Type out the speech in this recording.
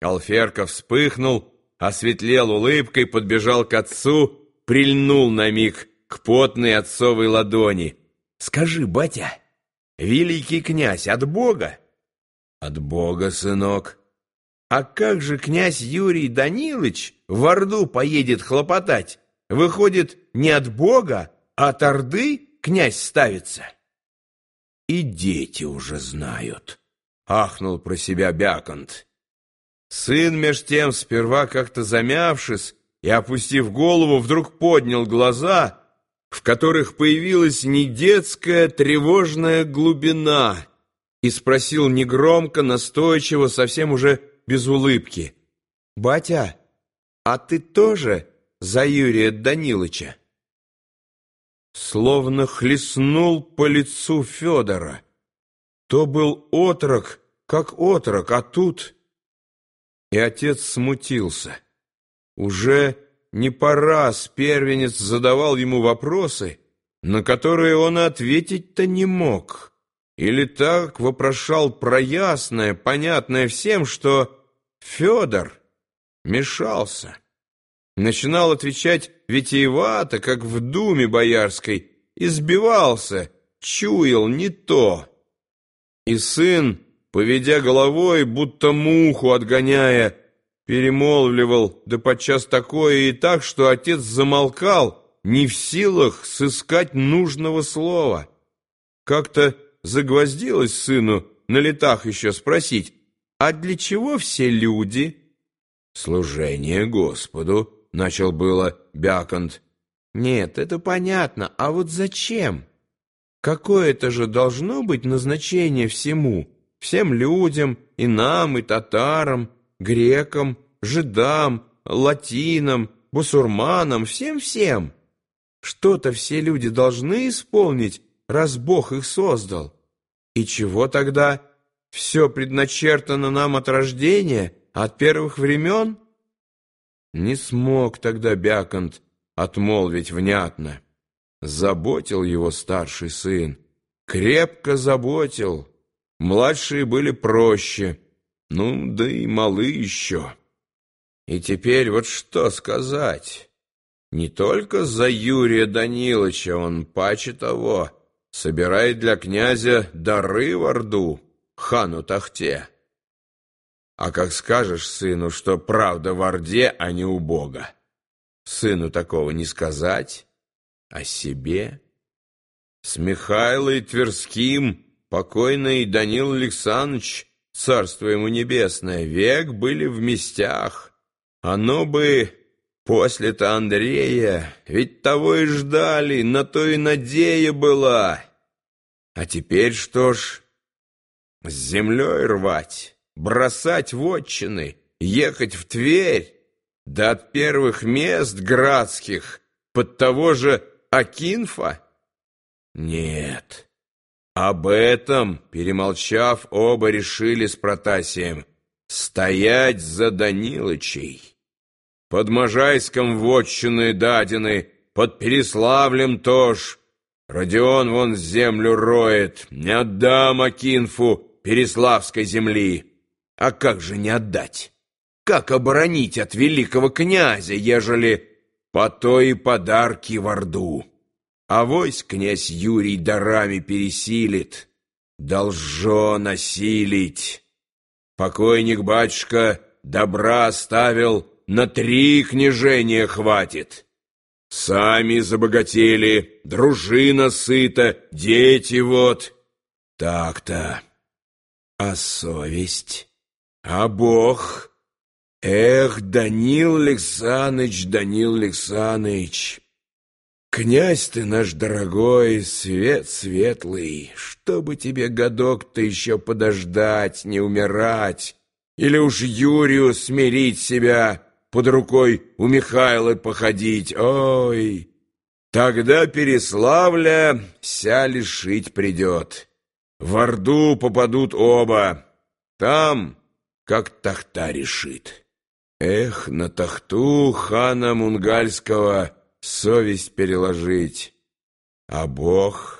Алферка вспыхнул, осветлел улыбкой, подбежал к отцу, прильнул на миг к потной отцовой ладони. «Скажи, батя, великий князь от Бога?» «От Бога, сынок». «А как же князь Юрий Данилович в Орду поедет хлопотать? Выходит, не от Бога, а от Орды князь ставится?» «И дети уже знают», — ахнул про себя Бяконт. Сын, меж тем, сперва как-то замявшись и опустив голову, вдруг поднял глаза, в которых появилась не детская тревожная глубина, и спросил негромко, настойчиво, совсем уже без улыбки. «Батя, а ты тоже за Юрия Данилыча?» Словно хлестнул по лицу Федора. То был отрок, как отрок, а тут... И отец смутился. Уже не по раз первенец задавал ему вопросы, на которые он ответить-то не мог. Или так вопрошал про ясное, понятное всем, что Федор мешался. Начинал отвечать витиевато, как в думе боярской, избивался, чуял не то. И сын поведя головой, будто муху отгоняя, перемолвливал, да подчас такое и так, что отец замолкал, не в силах сыскать нужного слова. Как-то загвоздилось сыну на летах еще спросить, а для чего все люди? Служение Господу, начал было Бяконт. Нет, это понятно, а вот зачем? Какое-то же должно быть назначение всему всем людям, и нам, и татарам, грекам, жидам, латинам, бусурманам, всем-всем. Что-то все люди должны исполнить, раз Бог их создал. И чего тогда? Все предначертано нам от рождения, от первых времен? Не смог тогда Бяконт отмолвить внятно. Заботил его старший сын, крепко заботил, Младшие были проще, ну, да и малы еще. И теперь вот что сказать. Не только за Юрия Даниловича он, паче того, собирает для князя дары в Орду, хану Тахте. А как скажешь сыну, что правда в Орде, а не у Бога? Сыну такого не сказать, а себе. С Михайлой Тверским покойный Данил Александрович, царство ему небесное, век были в местях. Оно бы после-то Андрея, ведь того и ждали, на то и надея была. А теперь что ж, с землей рвать, бросать вотчины, ехать в Тверь, да от первых мест градских под того же Акинфа? Нет. Об этом, перемолчав, оба решили с Протасием стоять за Данилычей. Под Можайском вотчины дадины, под Переславлем тоже. Родион вон землю роет, не отдам Акинфу Переславской земли. А как же не отдать? Как оборонить от великого князя, ежели по той подарки в Орду? А вось князь Юрий дарами пересилит, должо насилить. Покойник батюшка добра оставил, на три княжения хватит. Сами забогатели, дружина сыта, дети вот. Так-то. А совесть? А Бог? Эх, Данил Александрович, Данил Александрович... Князь ты наш дорогой, свет светлый, чтобы тебе годок-то еще подождать, не умирать, или уж Юрию смирить себя, под рукой у Михайла походить, ой, тогда Переславля вся лишить придет. В Орду попадут оба, там, как тахта решит. Эх, на тахту хана Мунгальского — совесть переложить. А Бог